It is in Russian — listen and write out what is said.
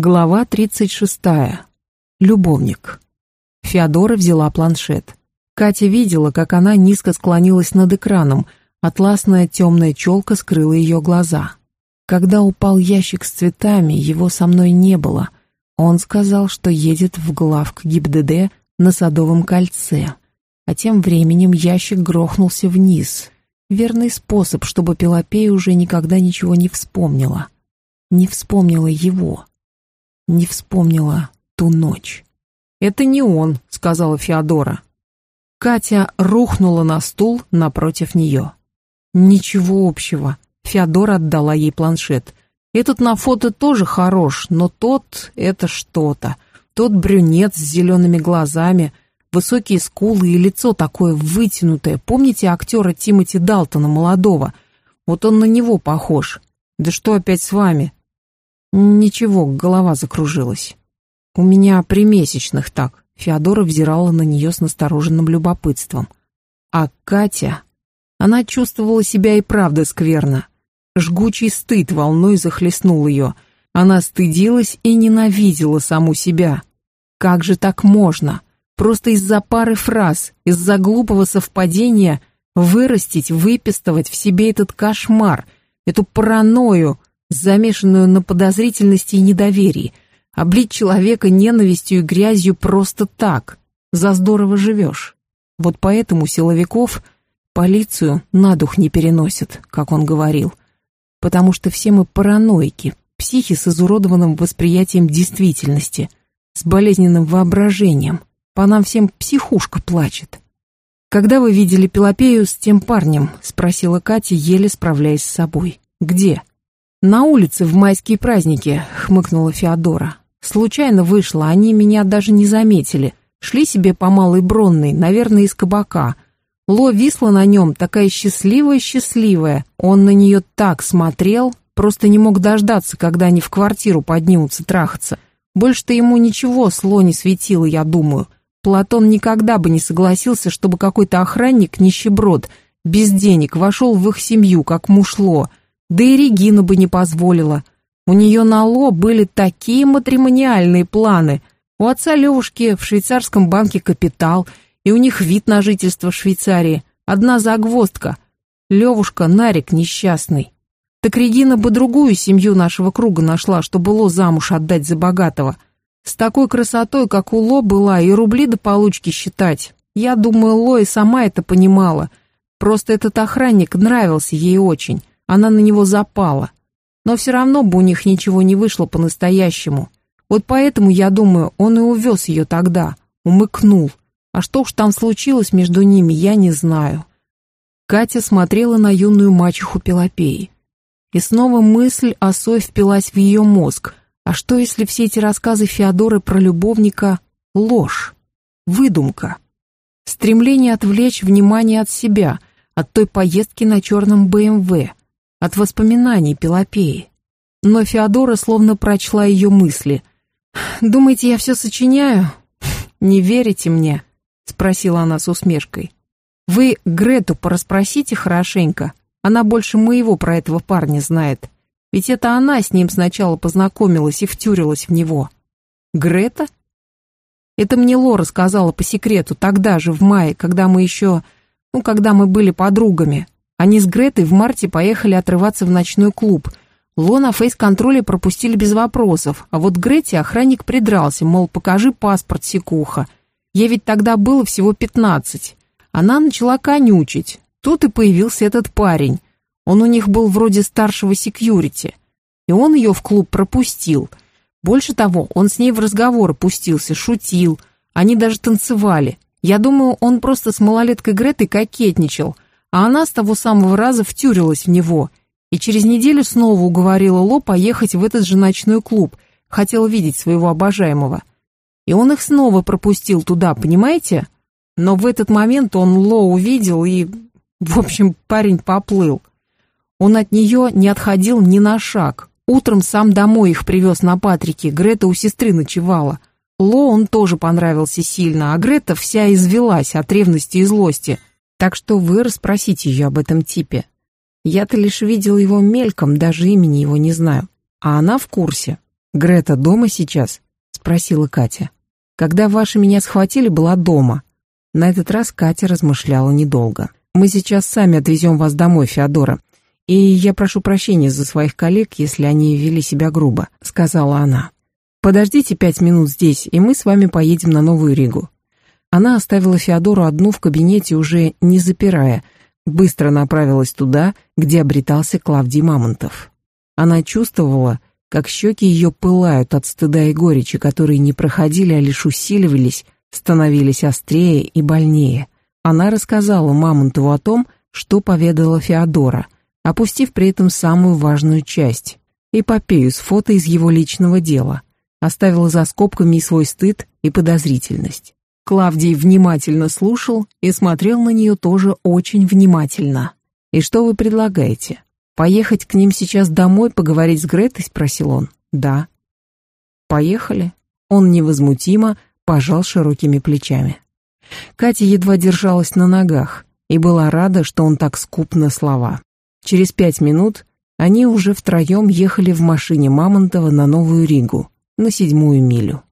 Глава 36. Любовник. Феодора взяла планшет. Катя видела, как она низко склонилась над экраном, атласная темная челка скрыла ее глаза. Когда упал ящик с цветами, его со мной не было. Он сказал, что едет в главк ГИБДД на Садовом кольце. А тем временем ящик грохнулся вниз. Верный способ, чтобы Пелопея уже никогда ничего не вспомнила. Не вспомнила его не вспомнила ту ночь. «Это не он», — сказала Феодора. Катя рухнула на стул напротив нее. «Ничего общего». Феодора отдала ей планшет. «Этот на фото тоже хорош, но тот — это что-то. Тот брюнет с зелеными глазами, высокие скулы и лицо такое вытянутое. Помните актера Тимоти Далтона, молодого? Вот он на него похож. Да что опять с вами? Ничего, голова закружилась. У меня при месячных так. Феодора взирала на нее с настороженным любопытством. А Катя... Она чувствовала себя и правда скверно. Жгучий стыд волной захлестнул ее. Она стыдилась и ненавидела саму себя. Как же так можно? Просто из-за пары фраз, из-за глупого совпадения вырастить, выпистывать в себе этот кошмар, эту паранойю, замешанную на подозрительности и недоверии, облить человека ненавистью и грязью просто так, за здорово живешь. Вот поэтому силовиков полицию на дух не переносят, как он говорил, потому что все мы параноики, психи с изуродованным восприятием действительности, с болезненным воображением, по нам всем психушка плачет. «Когда вы видели Пелопею с тем парнем?» — спросила Катя, еле справляясь с собой. «Где?» «На улице в майские праздники», — хмыкнула Феодора. «Случайно вышла, они меня даже не заметили. Шли себе по Малой Бронной, наверное, из кабака. Ло висла на нем, такая счастливая-счастливая. Он на нее так смотрел, просто не мог дождаться, когда они в квартиру поднимутся трахаться. Больше-то ему ничего с Ло не светило, я думаю. Платон никогда бы не согласился, чтобы какой-то охранник, нищеброд, без денег, вошел в их семью, как мушло». Да и Регина бы не позволила. У нее на Ло были такие матримониальные планы. У отца Левушки в швейцарском банке капитал, и у них вид на жительство в Швейцарии. Одна загвоздка. Левушка Нарик несчастный. Так Регина бы другую семью нашего круга нашла, чтобы Ло замуж отдать за богатого. С такой красотой, как у Ло была, и рубли до получки считать. Я думаю, Ло и сама это понимала. Просто этот охранник нравился ей очень. Она на него запала. Но все равно бы у них ничего не вышло по-настоящему. Вот поэтому, я думаю, он и увез ее тогда, умыкнул. А что уж там случилось между ними, я не знаю. Катя смотрела на юную мачеху Пелопеи. И снова мысль о Сой впилась в ее мозг. А что, если все эти рассказы Феодоры про любовника — ложь, выдумка? Стремление отвлечь внимание от себя, от той поездки на черном БМВ, от воспоминаний Пелопеи. Но Феодора словно прочла ее мысли. «Думаете, я все сочиняю? Не верите мне?» — спросила она с усмешкой. «Вы Грету порасспросите хорошенько. Она больше моего про этого парня знает. Ведь это она с ним сначала познакомилась и втюрилась в него». «Грета?» Это мне Лора сказала по секрету тогда же, в мае, когда мы еще... Ну, когда мы были подругами. Они с Гретой в марте поехали отрываться в ночной клуб. Ло на фейс-контроле пропустили без вопросов, а вот Грете охранник придрался, мол, покажи паспорт, секуха. Ей ведь тогда было всего пятнадцать. Она начала конючить. Тут и появился этот парень. Он у них был вроде старшего секьюрити. И он ее в клуб пропустил. Больше того, он с ней в разговор пустился, шутил. Они даже танцевали. Я думаю, он просто с малолеткой Гретой кокетничал – а она с того самого раза втюрилась в него и через неделю снова уговорила Ло поехать в этот же ночной клуб, хотела видеть своего обожаемого. И он их снова пропустил туда, понимаете? Но в этот момент он Ло увидел и, в общем, парень поплыл. Он от нее не отходил ни на шаг. Утром сам домой их привез на Патрике, Грета у сестры ночевала. Ло он тоже понравился сильно, а Грета вся извелась от ревности и злости – так что вы расспросите ее об этом типе. Я-то лишь видел его мельком, даже имени его не знаю. А она в курсе. «Грета дома сейчас?» — спросила Катя. «Когда ваши меня схватили, была дома». На этот раз Катя размышляла недолго. «Мы сейчас сами отвезем вас домой, Феодора. И я прошу прощения за своих коллег, если они вели себя грубо», — сказала она. «Подождите пять минут здесь, и мы с вами поедем на Новую Ригу». Она оставила Феодору одну в кабинете, уже не запирая, быстро направилась туда, где обретался Клавдий Мамонтов. Она чувствовала, как щеки ее пылают от стыда и горечи, которые не проходили, а лишь усиливались, становились острее и больнее. Она рассказала Мамонтову о том, что поведала Феодора, опустив при этом самую важную часть — эпопею с фото из его личного дела, оставила за скобками и свой стыд, и подозрительность. Клавдий внимательно слушал и смотрел на нее тоже очень внимательно. «И что вы предлагаете? Поехать к ним сейчас домой, поговорить с Гретой?» — спросил он. «Да». «Поехали». Он невозмутимо пожал широкими плечами. Катя едва держалась на ногах и была рада, что он так скуп на слова. Через пять минут они уже втроем ехали в машине Мамонтова на Новую Ригу, на седьмую милю.